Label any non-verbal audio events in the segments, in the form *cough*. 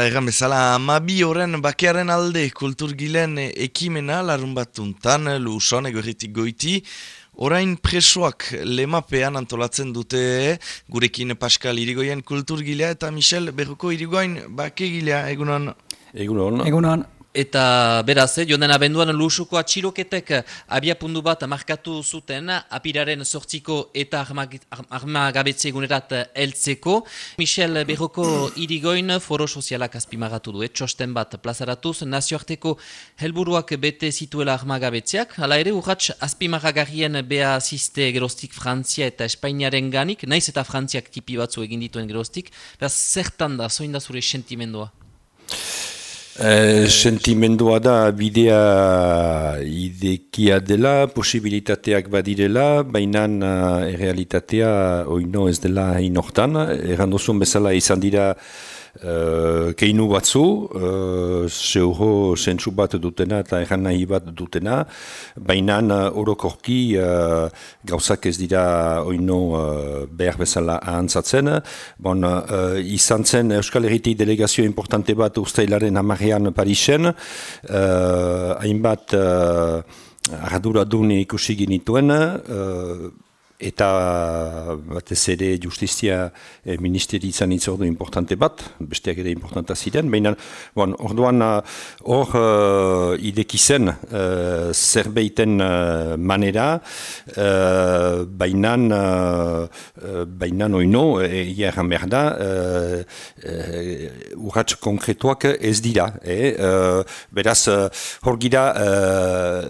Eta erran bezala, amabi horren bakearen alde kulturgilen ekimena larun bat untan, luson egorritik goiti. Orain presoak lemapean antolatzen dute gurekin Pascal Irigoyen kulturgilea eta Michel Berruko Irigoyen bakegilea, egunon? Egunon. Egunon. Eta beraz, eh, joan abenduan lusuko atxiloketek abiapundu bat markatu zuten apiraren sortziko eta armagabetze egunerat eltzeko. Michel Berroko irigoin foro sozialak azpimagatu du, txosten bat plazaratuz nazioarteko helburuak bete zituela armagabetzeak. Hala ere, urratx azpimagagarrien bea ziste gerostik Frantzia eta Espainiaren ganik, naiz eta Frantziak tipi batzu egin dituen gerostik. Beraz, zertan da, zoin da zure sentimendua? E, sentimendua da bidea idekia dela, posibilitateak badirela, baina uh, errealitatea oino ez dela inortan. Errandozun bezala izan dira Uh, keinu batzu, uh, zeuro zentsu bat dutena eta erran nahi bat dutena, baina uh, orokorki uh, gauzak ez dira oino uh, behar bezala ahantzatzen. Bon, uh, izan zen Euskal Herritik delegazio importante bat ustailaren amarrean Parisen, uh, hainbat uh, arradura dune ikusi ginituen, uh, eta batez ere justizia eh, ministeri izan itzordu importante bat, besteak ere importanta ziren, baina bon, orduan eh, hor uh, ideki zen uh, zerbeiten uh, manera, uh, baina uh, baina oino, egia erran behar da, uh, uh, urratx konkretuak ez dira. Eh? Uh, beraz, hor gira uh,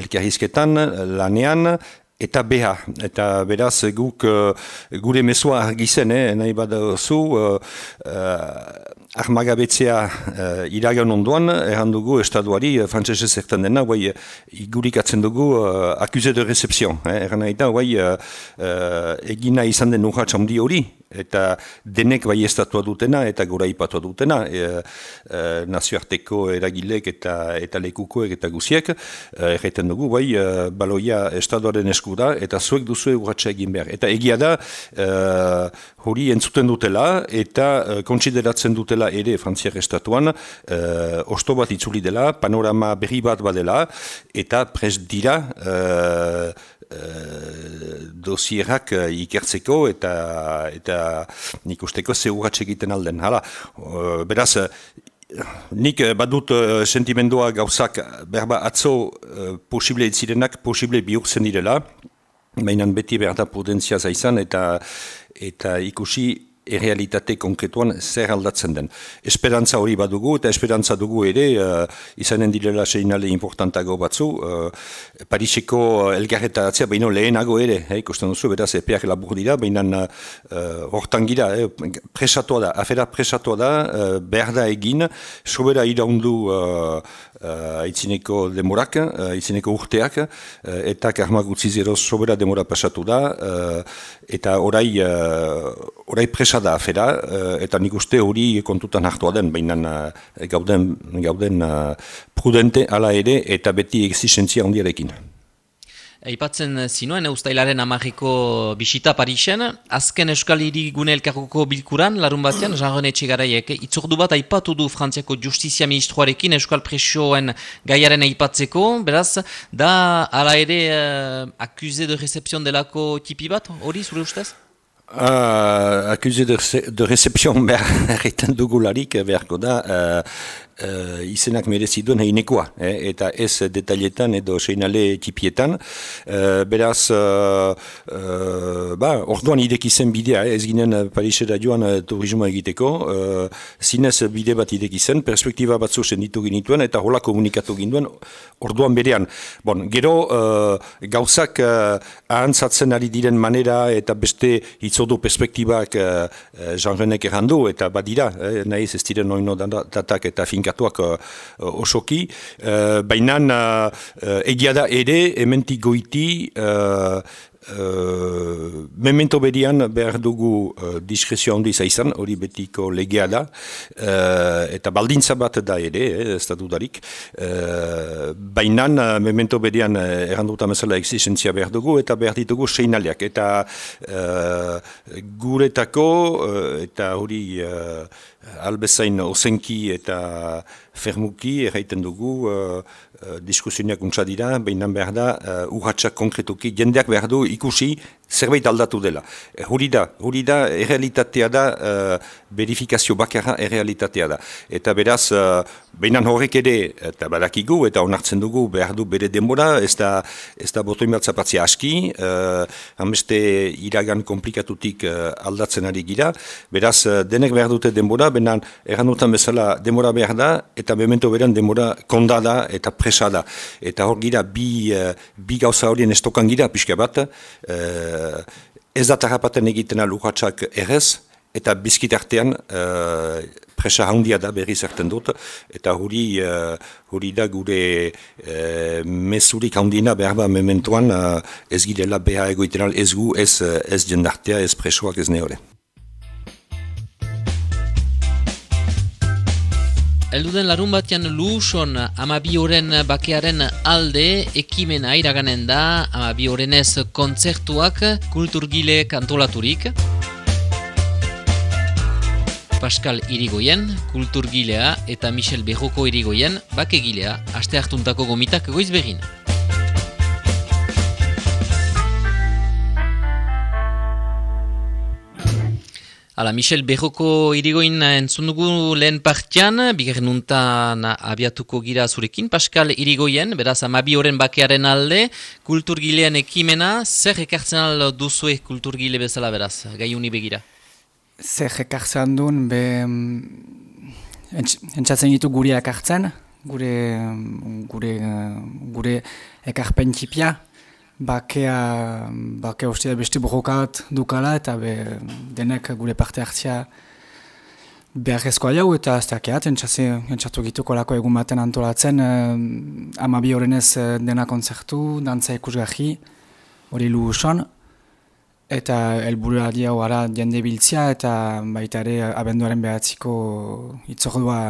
elkarrizketan, lanean, eta beha. Eta beraz guk uh, gure mesua argizen, eh, nahi zu, uh, uh, armagabetzea uh, iragan onduan, erran dugu estaduari, uh, frantzese zertan dena, guai, igurikatzen dugu uh, akuse de recepción. Eh, erran nahi da, guai, uh, uh, egina izan den urratx hori, eta denek bai estatua dutena eta gora ipatua dutena e, e, nazioarteko eragilek eta eta lekukoek eta guziek e, erraiten dugu bai e, baloia estatuaren eskuda eta zuek duzu urratxa egin behar. Eta egia da e, hori entzuten dutela eta e, kontsideratzen dutela ere frantziak estatuan e, osto bat itzuli dela panorama berri bat badela eta pres dira e, dosierak uh, ikertzeko eta eta nik usteko zeuratxe egiten alden. Hala, uh, beraz, nik badut sentimendua gauzak berba atzo uh, posible etzirenak posible bihurtzen direla, mainan beti behar da prudentzia zaizan eta eta ikusi errealitate konkretuan zer aldatzen den. Esperantza hori badugu eta esperantza dugu ere uh, izanen direla seinale importantago batzu uh, Pariseko elgarretaratzea baino lehenago ere, eh, ikusten duzu, beraz epeak labur dira, baina uh, hortan gira, eh, presatua da, afera presatua da, uh, behar da egin, sobera iraundu uh, uh, aitzineko demorak, uh, aitzineko urteak, uh, eta karmak utzi zero sobera demora pasatu da, uh, eta orai, uh, orai presa da afera, uh, eta nik uste hori kontutan hartua den, baina uh, gauden, gauden uh, prudente ala ere, eta beti existentzia ondiarekin. Aipatzen zinuen eustailaren amarriko bisita Parisen, azken Euskal Irigune elkarroko bilkuran, larun batean, Jean-René Txegaraiek, itzordu bat aipatu du Frantziako Justizia Ministroarekin Euskal Presioen gaiaren aipatzeko, beraz, da ala ere uh, akuse de recepción delako tipi bat, hori zure ustez? Uh, akuse de, de recepción behar *laughs* erretan dugularik beharko da, uh, uh, izenak mereziduen heinekoa, eh? eta ez detailetan edo seinale tipietan. Uh, beraz, uh, uh, ba, orduan idek izen bidea, eh? ez ginen Parisera joan uh, egiteko, uh, zinez bide bat idek izen, perspektiba batzu senditu ginituen, eta hola komunikatu ginduen, orduan berean. Bon, gero, uh, gauzak uh, ahantzatzen ari diren manera, eta beste hitzodu perspektibak uh, uh, janrenek errandu, eta badira, eh? nahiz ez diren oino datak eta fin finkatuak uh, osoki, uh, baina uh, egia da ere, ementik goiti, uh, Uh, memento bedian behar dugu uh, diskrezio handi izan, hori betiko legea da, uh, eta baldintza bat da ere, eh, ez da dudarik. Uh, memento bedian uh, erranduta mesela existentzia behar dugu, eta behar ditugu seinaleak. Eta uh, guretako, uh, eta hori uh, albezain osenki eta fermuki erraiten dugu, uh, diskusioak untsa dira, behinan behar da, uh, urratxak konkretuki, jendeak behar du ikusi zerbait aldatu dela. Huri da, huri da, errealitatea da, uh, verifikazio bakarra errealitatea da. Eta beraz, uh, behinan horrek ere, eta badakigu, eta onartzen dugu, behar du bere denbora, ez da, ez da botoin bat zapatzea aski, uh, hameste iragan komplikatutik uh, aldatzen ari gira, beraz, uh, denek behar dute denbora, behinan, errandutan bezala, denbora behar da, eta memento beran denbora kondada eta presa da. Eta hor gira, bi, uh, bi gauza horien estokan gira, pixka bat, uh, ez da tarrapaten egiten alurratxak errez, eta bizkit artean uh, presa handia da berri zerten dut, eta huri, uh, huri da gure uh, mesurik handina behar ba mementuan uh, ez girela beha egoiten al ez gu, ez, ez jendartea, ez presoak ez neore. Elduden larun batean luson amabi horren bakearen alde ekimena iraganen da amabi horrenez kontzertuak kulturgile kantolaturik. Pascal Irigoyen, kulturgilea eta Michel Berroko Irigoyen, bakegilea, aste hartuntako gomitak goiz begin. Hala, Michel Berroko irigoin entzun dugu lehen partian, bigarren untan abiatuko gira zurekin. Pascal irigoien, beraz, amabi horren bakearen alde, kulturgilean ekimena, zer ekartzen al duzue kulturgile bezala beraz, gai uni begira? Zer ekartzen duen, be, mm, entzatzen ditu gure ekartzen, gure, gure, gure ekarpen txipia, bakea, bakea uste da beste borrokat dukala eta be, denek gure parte hartzia beharrezkoa jau eta ez dakiat, entzatu gituko lako egun baten antolatzen eh, amabi horrenez eh, dena konzertu, dantza ikusgahi, hori lu uson, eta elburua dia gara jende biltzia eta baita ere abenduaren behatziko itzordua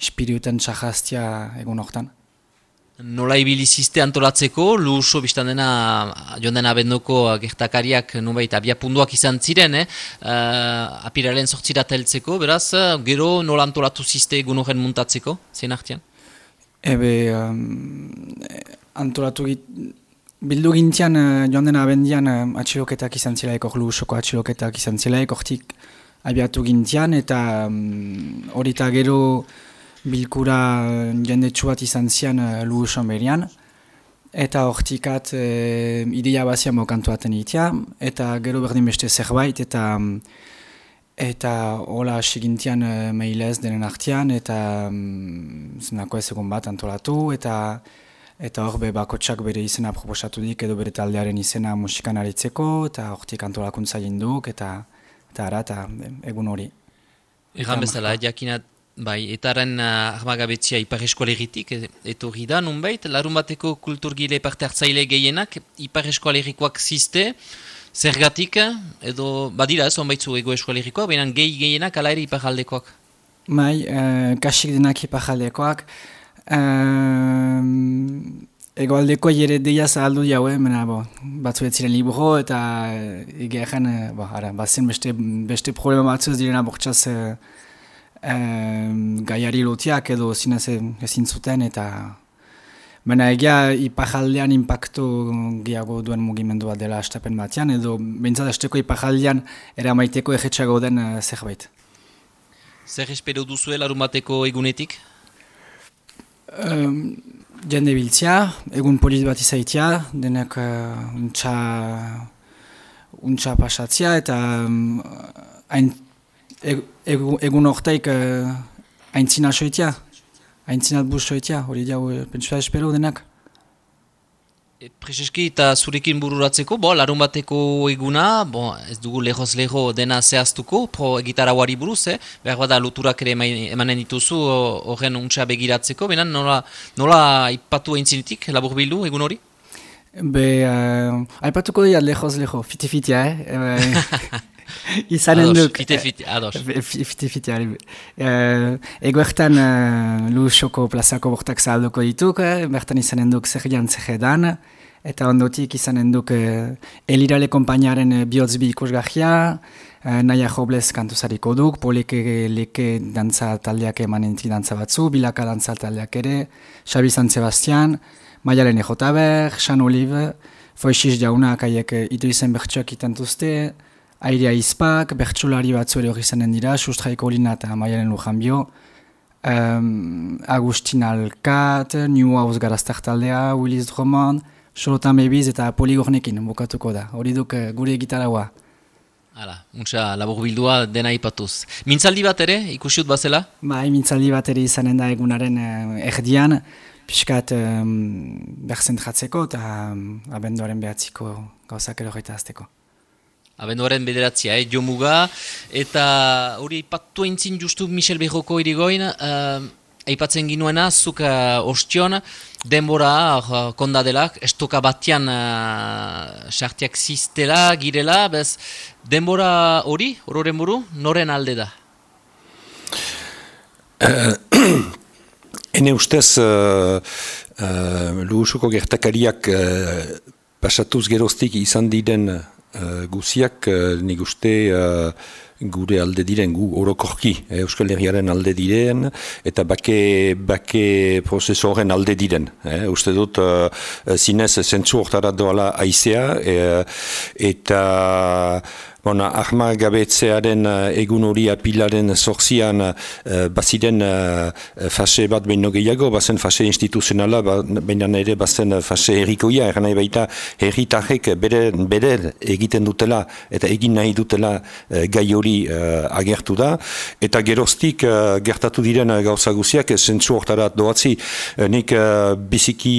ispiriuten txahaztia egun hortan. Nola ibilizizte antolatzeko, luso biztan dena joan dena abendoko gertakariak nubait abiapunduak izan ziren, eh? uh, apiraren sortzira beraz, gero nola antolatu ziste egun horren muntatzeko, zein artean? Ebe, um, antolatu git, bildu gintian uh, joan dena abendian uh, atxiloketak izan zilaik, hor lusoko atxiloketak izan zilaik, hortik abiatu gintian, eta hori um, gero bilkura jende txuat izan zian uh, lu berian. Eta hortikat e, ideia bazia mokantuaten itia, eta gero berdin beste zerbait, eta eta hola sigintian uh, mailez denen artian, eta um, zenako ez egun bat antolatu, eta eta hor be bakotsak bere izena proposatu dik, edo bere taldearen izena musikan aritzeko, eta hortik antolakuntza jinduk, eta eta ara, eta egun hori. Egan bezala, jakinat Bai, etaren uh, armagabetzia ipar eskualeritik, etorri da, nunbait, larun bateko kulturgile parte hartzaile gehienak, ipar eskualerikoak ziste, zergatik, edo, badira, ez onbaitzu ego eskualerikoak, baina gehi gehienak ala ere ipar. Bai, uh, kasik denak ipar aldekoak, uh, ego deia zahaldu jau, eh, mena, bo, batzu ez ziren libro, eta egean, uh, bo, ara, bazen beste, beste problema batzu ez direna bortzaz, uh, gaiari lotiak edo zinez ezin zuten eta Baina egia ipajaldean impactu gehiago duen mugimendua dela astapen batean edo behintzat asteko ipajaldean eramaiteko egetxago den uh, zerbait. Zer espero duzu larun bateko egunetik? Um, jende biltzia, egun polit bat izaitia, denek uh, untxa, untxa pasatzia eta um, egun orteik uh, aintzina soitia, aintzinat bus soitia, hori jau, uh, pentsua espero denak. E, Prezeski eta zurekin bururatzeko, bo, larun bateko eguna, bo, ez dugu lehoz leho dena zehaztuko, pro gitarra wari buruz, eh? behar bada luturak ere emanen dituzu horren untsa begiratzeko, benen nola, nola ipatu aintzinitik, labur bildu egun hori? Be, uh, aipatuko dira lehoz leho, fiti-fitia, eh? *laughs* *laughs* Izanen Ados, duk... fite-fite, ados. Fiti-fitia, uh, egoertan uh, Lusoko plazako bortak zahalduko dituk, eh? bertan izanen duk zer jantzegedan, eta ondotik izanen duk uh, elirale kompainaren uh, bihotz bi ikusgahia, uh, naia joblez kantuzariko duk, poleke leke dantza taldeak emanentzi dantza batzu, bilaka dantza taldeak ere, Xabi San Sebastian, Maialen Ejotaber, Xan Olive, Foixiz jaunak haiek ito izen bertsoak itantuzte, Airea Izpak, bertsolari batzu ere hori zanen dira, Sustraiko Lina eta Maialen Lujanbio, um, Agustin Alkat, New House Garaztak taldea, Willis Drummond, Solotan Bebiz eta Poligornekin bukatuko da. Hori duk eh, gure gitaraua. Hala, untsa labur bildua dena ipatuz. Mintzaldi bat ere, ikusiut bazela? Bai, mintzaldi bat ere izanen da egunaren eh, erdian, pixkat um, berzentratzeko eta um, abenduaren behatziko gauzak ero azteko. Abenduaren bederatzia, eh, jomuga, eta hori ipatu entzin justu Michel Bejoko irigoin, uh, aipatzen ginuena, zuk uh, ostion, denbora uh, kondadelak, estoka batian uh, sartiak ziztela, girela, bez, denbora hori, hororen buru, noren alde da? *clears throat* Hene ustez, uh, uh, lugusuko gertakariak uh, pasatuz geroztik izan diren uh, guziak, uh, nik uste uh, gure alde diren, gu orokorki eh, Euskal Herriaren alde diren, eta bake, bake prozesoren alde diren. Eh, uste dut, uh, zinez, zentzu hortara doala aizea, eh, eta Bona, ahma gabetzearen uh, egun hori apilaren zorzian uh, baziren uh, fase bat behin gehiago, bazen fase instituzionala, ba, baina ere bazen fase herrikoia, eran nahi baita herritarrek bere, bere egiten dutela eta egin nahi dutela uh, gai hori agertu da, eta geroztik gertatu diren gauza guziak, zentzu hortarat doatzi, nik uh, biziki,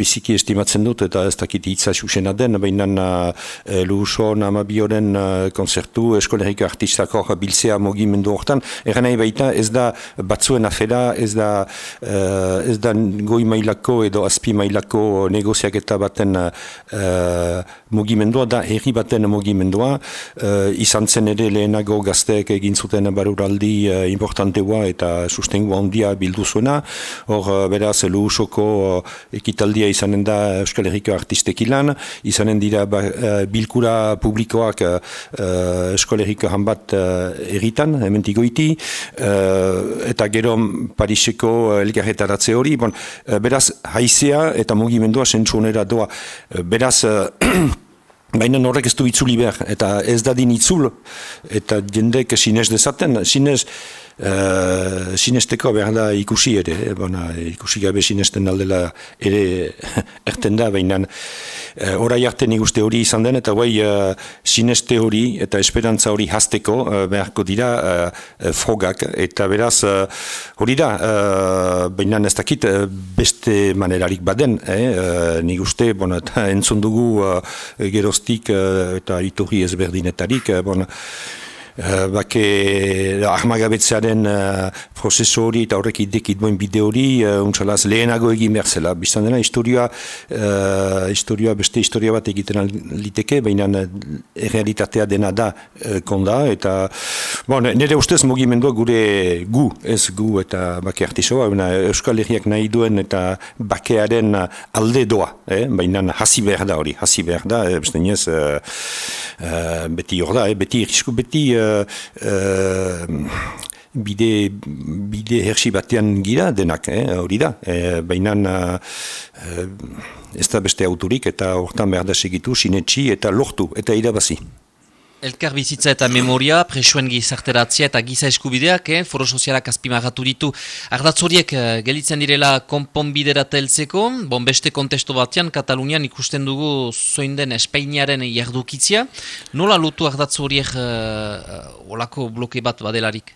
biziki estimatzen dut, eta ez dakit hitza susena den, baina uh, luso namabio Oren uh, konzertu eskoleriko artistako biltzea mogimendu hortan, eran nahi baita ez da batzuen afera, ez da, uh, ez da goi mailako edo azpi mailako negoziak eta baten uh, mugimendua, da herri baten mugimendua, uh, izan zen ere lehenago gazteek egin zuten baruraldi uh, importanteua eta sustengu handia bildu zuena, hor uh, beraz luhusoko uh, ekitaldia izanen da Euskal artistekilan, izanen dira ba, uh, bilkura publikoak uh, uh, eskoleriko hanbat uh, erritan, ementigoiti, uh, eta gero Pariseko elgarretaratze hori, bon, uh, beraz, haizea eta mugimendua sentsuonera doa, beraz, uh, *clears throat* Baina horrek ez du itzuli behar, eta ez dadin itzul, eta jendek sinez dezaten, sinez, Uh, sinesteko behar da ikusi ere, eh? bona, ikusi gabe sinesten aldela ere *laughs* erten da, baina uh, orai arte nik uste hori izan den, eta guai uh, sineste hori eta esperantza hori hasteko uh, beharko dira uh, frogak, eta beraz hori da, uh, baina ez dakit beste manerarik baden, eh? uh, nik uste, bona, entzun dugu uh, geroztik uh, eta iturri ezberdinetarik, uh, bona, Uh, bake ahmagabetzearen uh, prozesu hori eta horrek idekit boin bide hori uh, untsalaz lehenago egin behar zela. Bistan dena, historioa, uh, historioa beste historia bat egiten liteke, baina realitatea dena da uh, konda, eta bon, nire ustez mugimendua gure gu, ez gu eta bake artisoa, Euskal Herriak nahi duen eta bakearen alde doa, eh? baina hasi behar da hori, hasi behar da, eh? beste nez, uh, uh, beti hor da, eh? beti irisku, beti uh, bide, bide hersi batean gira denak, eh, hori da. E, Baina uh, ez da beste autorik eta hortan behar da segitu, sinetxi eta lortu eta irabazi. Elkar bizitza eta memoria, presuen gizarteratzea eta giza eskubideak, eh, foro sozialak azpimagatu ditu. Ardatzoriek eh, gelitzen direla konponbidera teltzeko, bon beste kontesto batean, Katalunian ikusten dugu zoin den Espainiaren jardukitzia. Nola lutu ardatzoriek eh, olako bloke bat badelarik?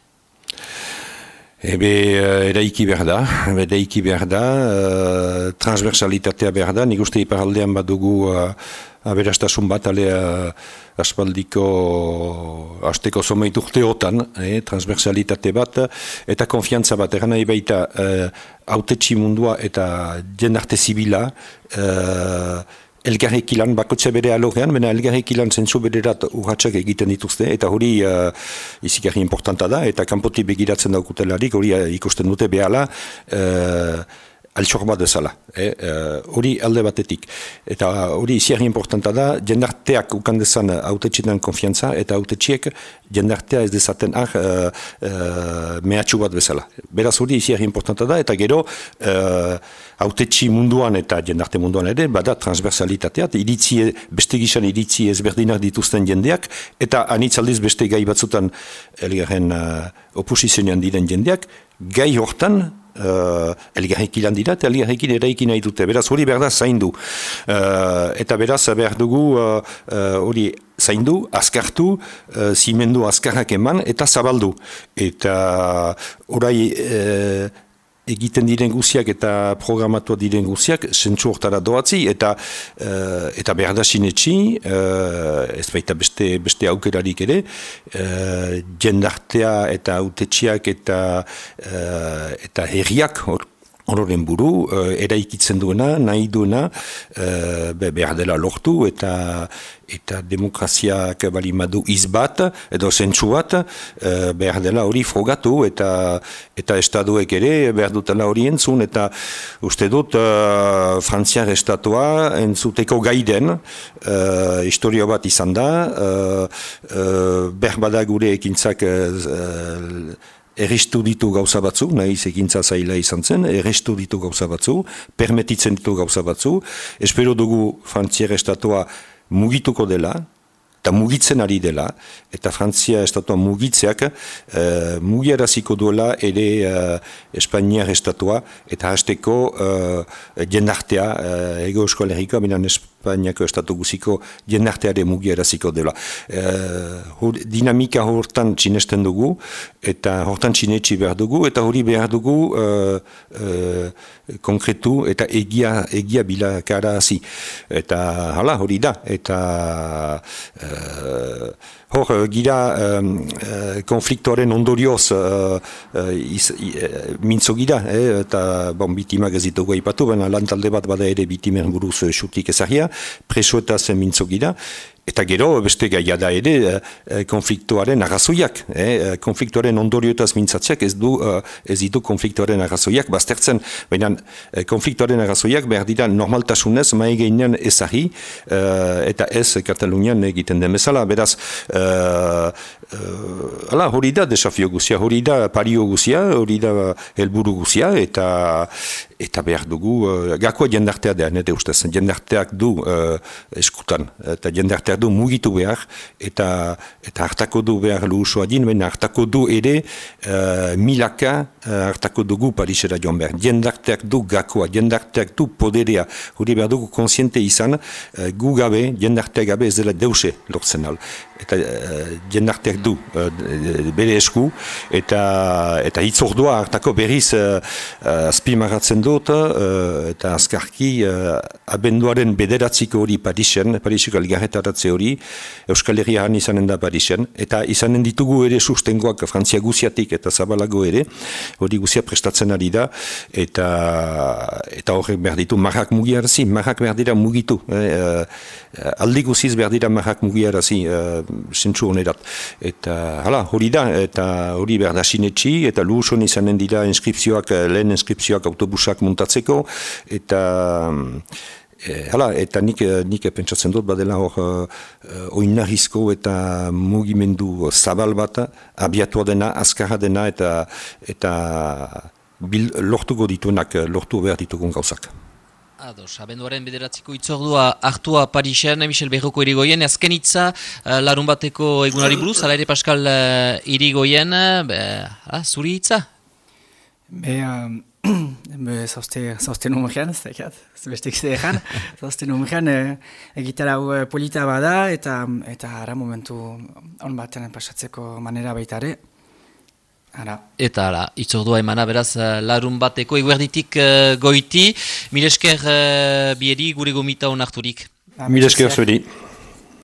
Ebe, eraiki behar da, eraiki behar da, uh, transversalitatea behar da, nik uste iparaldean bat dugu uh, aberastasun bat, alea aspaldiko asteko zomeitu urteotan, eh, transversalitate bat, eta konfiantza bat, eran nahi baita uh, mundua eta jendarte zibila, uh, elgarrik ilan, bakotxe bere alogean, baina elgarrik ilan zentzu bederat urratxak egiten dituzte, eta hori uh, izikarri importanta da, eta kanpoti begiratzen daukutelarik, hori uh, ikusten dute behala, uh, altxor bat dezala, eh, hori eh, alde batetik. Eta hori iziarri importanta da, jendarteak ukandezan autetxitan konfiantza, eta autetxiek jendartea ez dezaten ah, uh, uh, mehatxu bat bezala. Beraz hori iziarri importanta da, eta gero uh, autetxi munduan eta jendarte munduan ere, bada transversalitatea, iritzi, beste gizan iritzi ezberdinak dituzten jendeak, eta anitzaldiz beste gai batzutan elgarren uh, oposizionean diren jendeak, gai hortan uh, elgarrekin lan dira, eta elgarrekin eraikin nahi dute. Beraz, hori behar da zaindu. Uh, eta beraz, behar dugu uh, uh, zaindu, azkartu, uh, zimendu azkarrak eman, eta zabaldu. Eta orai... Uh, egiten diren guziak eta programatua diren guziak zentsu hortara doatzi eta uh, eta behar da sinetxi uh, ez baita beste, beste aukerarik ere uh, jendartea eta autetxiak eta uh, eta herriak hor, ororen buru, uh, eraikitzen duena, nahi duena, uh, behar dela lortu eta eta demokraziak bali madu izbat, edo zentsu bat, uh, behar dela hori frogatu eta eta estaduek ere behar dutela hori entzun, eta uste dut uh, frantziar estatua entzuteko gaiden, uh, historio bat izan da, uh, uh, behar bada gure ekintzak uh, errestu ditu gauza batzu, nahi zekintza zaila izan zen, errestu ditu gauza batzu, permetitzen ditu gauza batzu, espero dugu frantzier estatua mugituko dela, eta mugitzen ari dela, eta Frantzia estatua mugitzeak e, mugiaraziko duela ere e, Espainiar estatua, eta hasteko e, jendartea, e, ego eskoal errikoa, Espainiako estatu guziko jendarteare mugiaraziko dela. E, dinamika hortan txinesten dugu, eta hortan txinetxi behar dugu, eta hori behar dugu e, e, konkretu eta egia, egia bilakara hazi. Eta hala, hori da, eta e, Hor, uh, gira um, konfliktoaren ondorioz uh, uh, mintzo gira, eh, eta bon, bitimak ez ditugu aipatu, baina lan talde bat bada ere bitimen buruz xutik ezagia, preso eta zen mintzo gira, Eta gero, beste gaia da ere, e, konfliktuaren arrazoiak. E, konfliktuaren ondorioetaz mintzatzeak ez, du, ez ditu konfliktuaren arrazoiak. Baztertzen, baina konfliktuaren arrazoiak behar dira normaltasunez mai gainean ezari eta ez Katalunian egiten den bezala. Beraz, uh, uh, hori da desafio guzia, hori da pario guzia, hori da helburu guzia, eta eta behar dugu, uh, gakoa jendartea da, nire ustez, jendarteak du uh, eskutan, eta jendarteak du mugitu behar, eta eta hartako du behar luhusua din, baina hartako du ere uh, milaka uh, hartako dugu Parisera joan behar. Jendarteak du gakoa, jendarteak du poderea, hori behar dugu konsiente izan, uh, gu gabe, jendarteak gabe ez dela deuse lortzen al. Eta uh, jendarteak du uh, bere esku eta eta hitzordua hartako berriz uh, uh, azpimaratzen dut uh, eta azkarki uh, abenduaren bederatziko hori Parisen, Parisiko algarretaratze hori Euskal Herrian izanen da Parisen eta izanen ditugu ere sustengoak Frantzia guziatik eta zabalago ere hori guzia prestatzen ari da eta eta horrek behar ditu marrak mugiarazi, marrak behar dira mugitu eh, aldi guziz behar dira marrak mugiarazi zentsu honerat. Eta, hala, hori da, eta hori behar da sinetxi, eta luson izanen dira inskripzioak, eh, lehen inskripzioak autobusak muntatzeko, eta... E, hala, eta nik, eh, nik pentsatzen dut, badela hor uh, oinarrizko eta mugimendu zabal bat, abiatua dena, azkarra dena, eta, eta bil, lortuko dituenak, lortu behar ditugun gauzak. Ados, abenduaren bederatziko itzordua hartua Parixen, Michel Berroko irigoien, azken itza uh, larun bateko egunari buruz, ala ere Pascal uh, irigoien, be, ah, zuri itza? Be, um, zauzte, numerean, ez da, bestek zedean, zauzte numerean egitara uh, polita bada, eta eta ara momentu on batean pasatzeko manera baitare. Ara. Eta ala, itzordua emana beraz eh, larun bateko eguerditik uh, goiti, milesker uh, bieri gure gomita honarturik. Mil esker zuri.